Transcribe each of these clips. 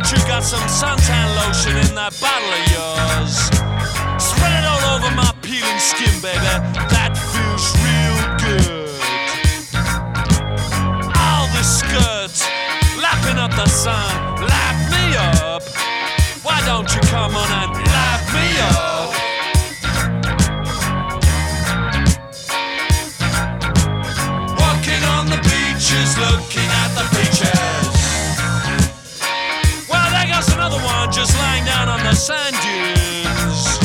got some suntan lotion in that bottle of yours. Spread it all over my peeling skin, baby. That feels real good. All the skirts, lapping up the sun, lap me up. Why don't you come on and lap me up? Walking on the beaches, looking the sand dunes.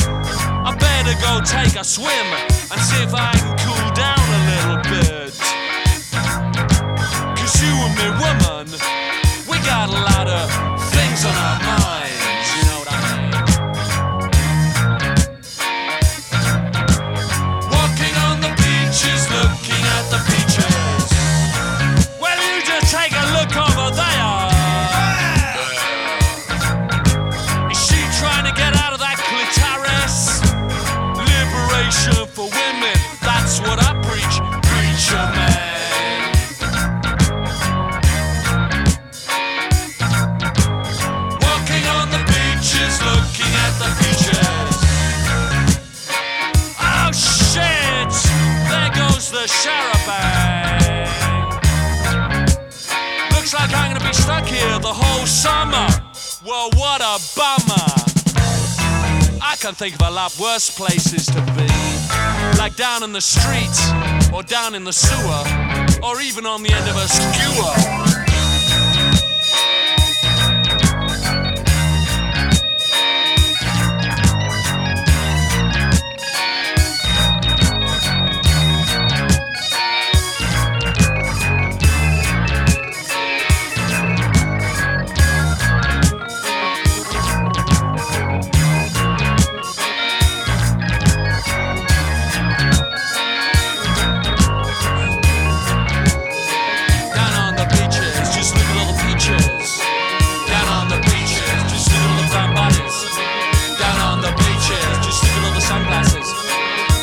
I better go take a swim and see if I can cool down a little bit. Goes. Eh? Looks like I'm gonna be stuck here the whole summer. Well, what a bummer. I can think of a lot worse places to be. Like down in the street, or down in the sewer, or even on the end of a skewer.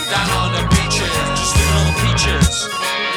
down on the beaches, just little peaches.